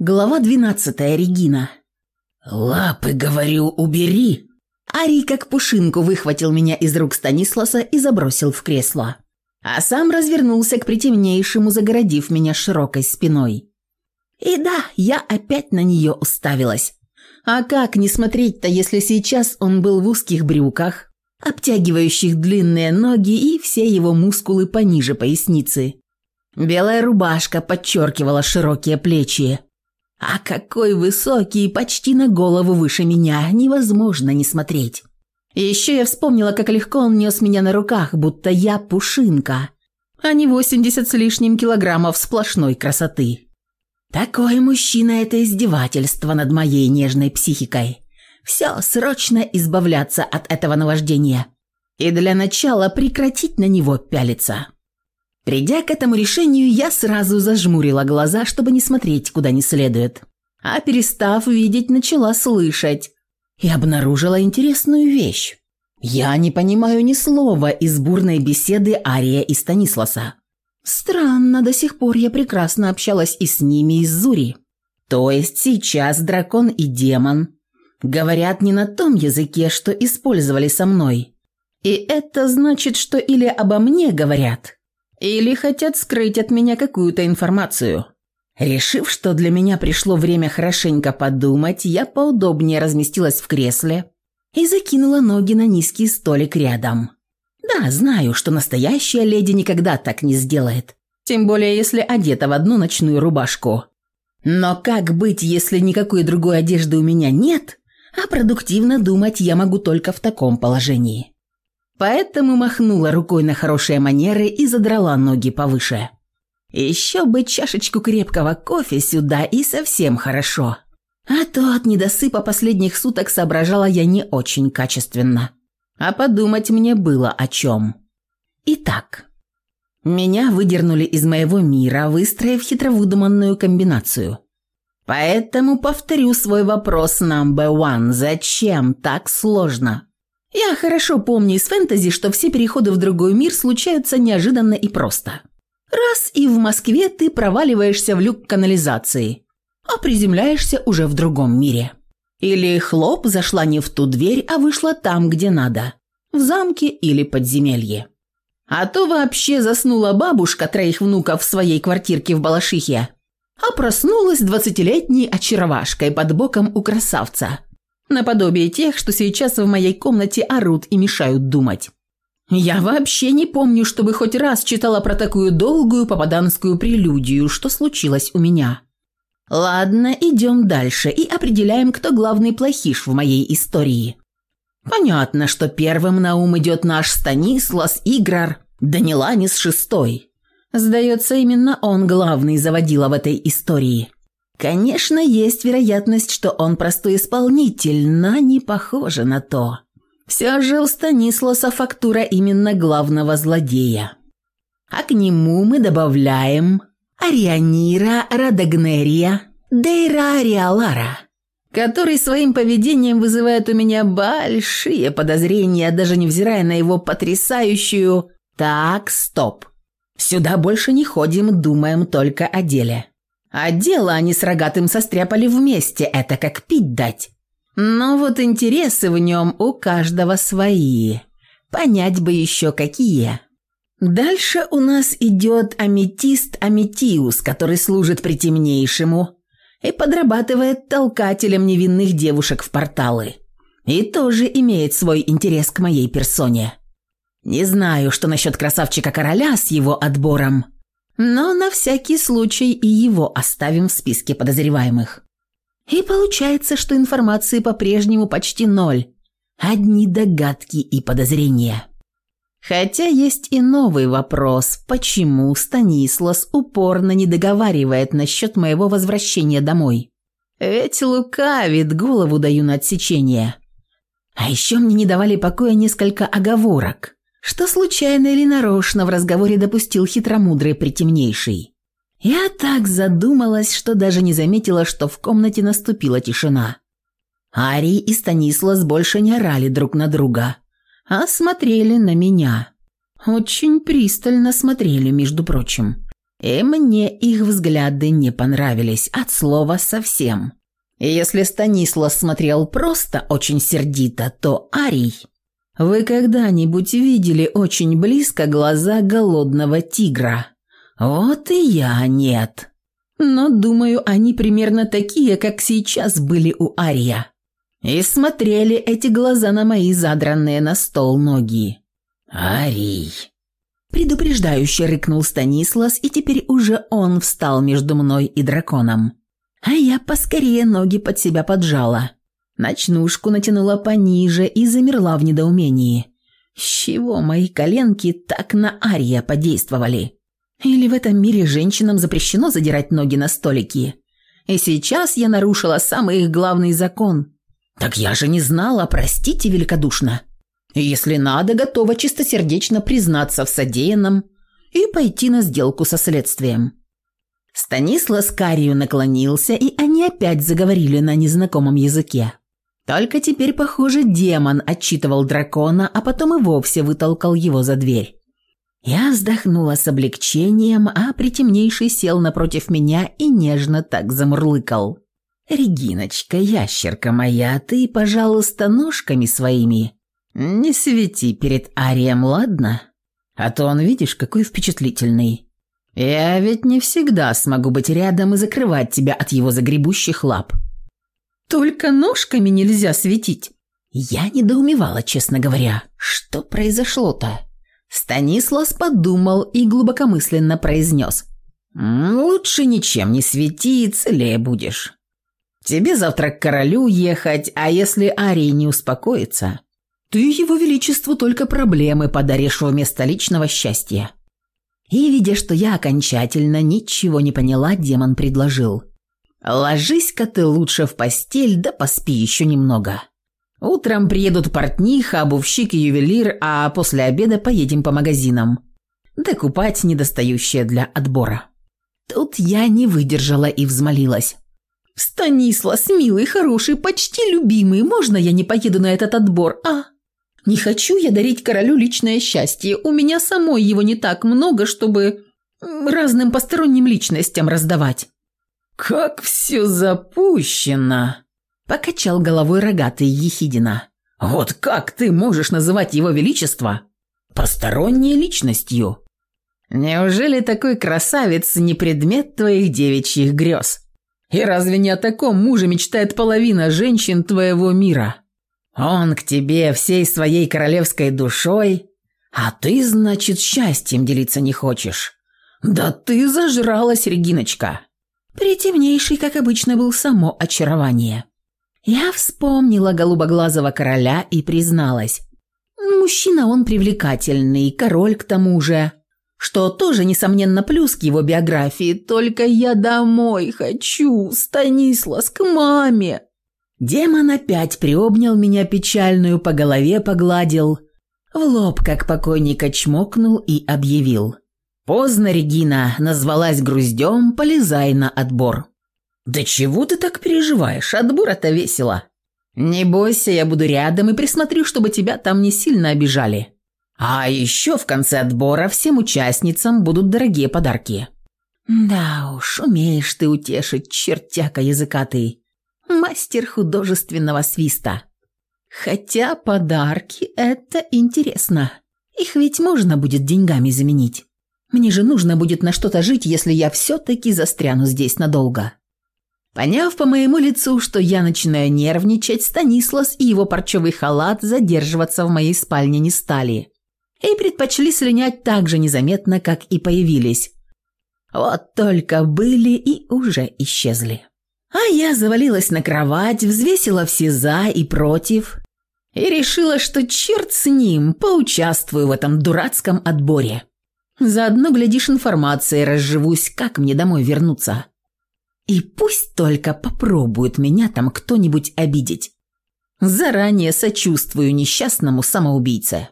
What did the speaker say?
Глава 12 Регина. «Лапы, говорю, убери!» Арий как пушинку выхватил меня из рук Станисласа и забросил в кресло. А сам развернулся к притемнейшему, загородив меня широкой спиной. И да, я опять на нее уставилась. А как не смотреть-то, если сейчас он был в узких брюках, обтягивающих длинные ноги и все его мускулы пониже поясницы. Белая рубашка подчеркивала широкие плечи. А какой высокий, почти на голову выше меня, невозможно не смотреть. Еще я вспомнила, как легко он нес меня на руках, будто я пушинка, а не 80 с лишним килограммов сплошной красоты. Такой мужчина – это издевательство над моей нежной психикой. Все, срочно избавляться от этого наваждения. И для начала прекратить на него пялиться. Придя к этому решению, я сразу зажмурила глаза, чтобы не смотреть куда не следует. А перестав видеть, начала слышать. И обнаружила интересную вещь. Я не понимаю ни слова из бурной беседы Ария и Станисласа. Странно, до сих пор я прекрасно общалась и с ними, и с Зури. То есть сейчас дракон и демон говорят не на том языке, что использовали со мной. И это значит, что или обо мне говорят, или хотят скрыть от меня какую-то информацию. Решив, что для меня пришло время хорошенько подумать, я поудобнее разместилась в кресле и закинула ноги на низкий столик рядом. Да, знаю, что настоящая леди никогда так не сделает. Тем более, если одета в одну ночную рубашку. Но как быть, если никакой другой одежды у меня нет, а продуктивно думать я могу только в таком положении? Поэтому махнула рукой на хорошие манеры и задрала ноги повыше. Еще бы чашечку крепкого кофе сюда и совсем хорошо. А то от недосыпа последних суток соображала я не очень качественно. А подумать мне было о чем. Итак, меня выдернули из моего мира, выстроив хитровыдуманную комбинацию. Поэтому повторю свой вопрос number one. Зачем так сложно? Я хорошо помню из фэнтези, что все переходы в другой мир случаются неожиданно и просто. Раз и в Москве ты проваливаешься в люк канализации, а приземляешься уже в другом мире. Или хлоп зашла не в ту дверь, а вышла там, где надо. В замке или подземелье. А то вообще заснула бабушка троих внуков в своей квартирке в Балашихе, а проснулась двадцатилетней очаровашкой под боком у красавца, Наподобие тех, что сейчас в моей комнате орут и мешают думать. Я вообще не помню, чтобы хоть раз читала про такую долгую попаданскую прелюдию, что случилось у меня. Ладно, идем дальше и определяем, кто главный плохиш в моей истории. Понятно, что первым на ум идет наш Станислас Играр Даниланис VI. Сдается, именно он главный заводила в этой истории. Конечно, есть вероятность, что он простой исполнитель, но не похоже на то. Все же у Станисласа фактура именно главного злодея. А к нему мы добавляем Арианира Радагнерия Дейра Ариалара, который своим поведением вызывает у меня большие подозрения, даже невзирая на его потрясающую «Так, стоп! Сюда больше не ходим, думаем только о деле». А дело они с рогатым состряпали вместе, это как пить дать. Но вот интересы в нем у каждого свои. Понять бы еще какие. Дальше у нас идет аметист Аметиус, который служит притемнейшему и подрабатывает толкателем невинных девушек в порталы. И тоже имеет свой интерес к моей персоне. Не знаю, что насчет красавчика-короля с его отбором – но на всякий случай и его оставим в списке подозреваемых. И получается, что информации по-прежнему почти ноль. Одни догадки и подозрения. Хотя есть и новый вопрос, почему Станислас упорно не договаривает насчет моего возвращения домой? Ведь лукавит, голову даю на отсечение. А еще мне не давали покоя несколько оговорок что случайно или нарочно в разговоре допустил хитромудрый притемнейший. Я так задумалась, что даже не заметила, что в комнате наступила тишина. Арий и Станислас больше не орали друг на друга, а смотрели на меня. Очень пристально смотрели, между прочим. И мне их взгляды не понравились, от слова совсем. Если Станислав смотрел просто очень сердито, то Арий вы когда-нибудь видели очень близко глаза голодного тигра? Вот и я нет. Но, думаю, они примерно такие, как сейчас были у Ария. И смотрели эти глаза на мои задранные на стол ноги. «Арий!» Предупреждающе рыкнул Станислас, и теперь уже он встал между мной и драконом. А я поскорее ноги под себя поджала. Ночнушку натянула пониже и замерла в недоумении. С чего мои коленки так на Ария подействовали? Или в этом мире женщинам запрещено задирать ноги на столики? И сейчас я нарушила самый их главный закон. Так я же не знала, простите великодушно. Если надо, готова чистосердечно признаться в содеянном и пойти на сделку со следствием. Станислав карию наклонился, и они опять заговорили на незнакомом языке. Только теперь, похоже, демон отчитывал дракона, а потом и вовсе вытолкал его за дверь. Я вздохнула с облегчением, а притемнейший сел напротив меня и нежно так замурлыкал. «Региночка, ящерка моя, ты, пожалуйста, ножками своими не свети перед Арием, ладно? А то он, видишь, какой впечатлительный. Я ведь не всегда смогу быть рядом и закрывать тебя от его загребущих лап». Только ножками нельзя светить. Я недоумевала, честно говоря. Что произошло-то? Станислав подумал и глубокомысленно произнес. «Лучше ничем не свети, целее будешь. Тебе завтра к королю ехать, а если Арий не успокоится, ты его величеству только проблемы подаришь вместо личного счастья». И, видя, что я окончательно ничего не поняла, демон предложил – Ложись-ка ты лучше в постель, да поспи еще немного. Утром приедут портниха, обувщик и ювелир, а после обеда поедем по магазинам. Докупать недостающее для отбора. Тут я не выдержала и взмолилась. «Станислас, милый, хороший, почти любимый, можно я не поеду на этот отбор, а?» «Не хочу я дарить королю личное счастье, у меня самой его не так много, чтобы разным посторонним личностям раздавать». «Как все запущено!» – покачал головой рогатый Ехидина. «Вот как ты можешь называть его величество посторонней личностью?» «Неужели такой красавец не предмет твоих девичьих грез? И разве не о таком муже мечтает половина женщин твоего мира? Он к тебе всей своей королевской душой, а ты, значит, счастьем делиться не хочешь. Да ты зажралась, Региночка!» притемнейший, как обычно, был само очарование. Я вспомнила голубоглазого короля и призналась. «Ну, мужчина он привлекательный, король к тому же. Что тоже, несомненно, плюс к его биографии. Только я домой хочу, Станислас, к маме. Демон опять приобнял меня печальную, по голове погладил. В лоб, как покойника, чмокнул и объявил – «Поздно, Регина, назвалась груздем, полезай на отбор». «Да чего ты так переживаешь? Отбор – это весело». «Не бойся, я буду рядом и присмотрю, чтобы тебя там не сильно обижали». «А еще в конце отбора всем участницам будут дорогие подарки». «Да уж, умеешь ты утешить, чертяка языкатый. Мастер художественного свиста». «Хотя подарки – это интересно. Их ведь можно будет деньгами заменить». Мне же нужно будет на что-то жить, если я все-таки застряну здесь надолго». Поняв по моему лицу, что я начинаю нервничать, Станислас и его парчевый халат задерживаться в моей спальне не стали. И предпочли слинять так же незаметно, как и появились. Вот только были и уже исчезли. А я завалилась на кровать, взвесила все «за» и «против» и решила, что черт с ним, поучаствую в этом дурацком отборе. Заодно, глядишь, информацией разживусь, как мне домой вернуться. И пусть только попробует меня там кто-нибудь обидеть. Заранее сочувствую несчастному самоубийце.